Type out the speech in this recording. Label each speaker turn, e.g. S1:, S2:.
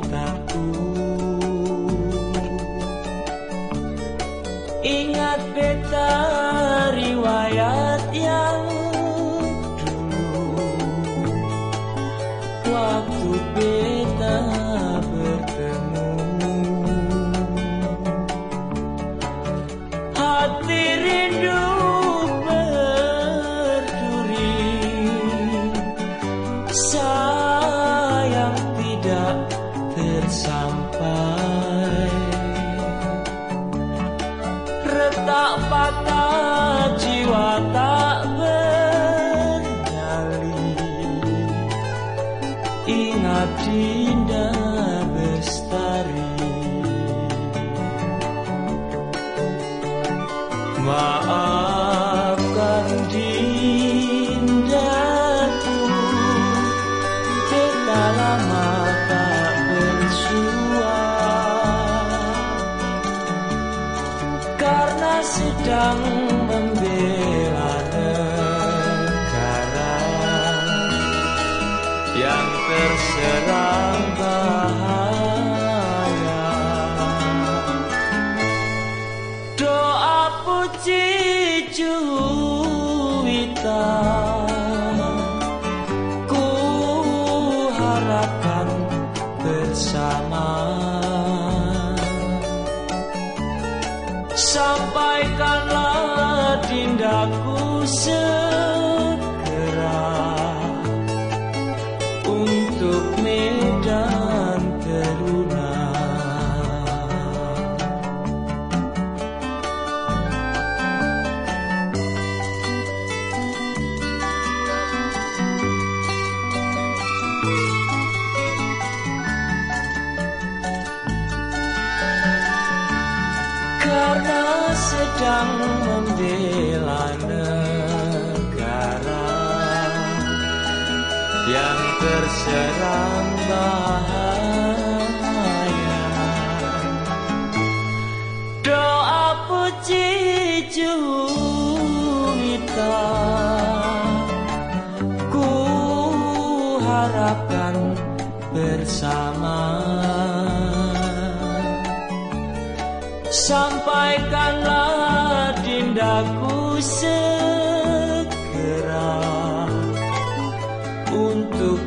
S1: cintaku Ingat beta riwayat yang dulu. Waktu beta bertemu. Hati rindu berduri. Retak patah jiwa tak bernali Ingat Dinda Bestari. Maafkan Juwita Ku harapkan bersama. Sampaikanlah tindaku segera sedang membela negara Yang terserang bahaya. Doa puji juwita Ku harapkan bersama Sampaikanlah dindaku segera Untuk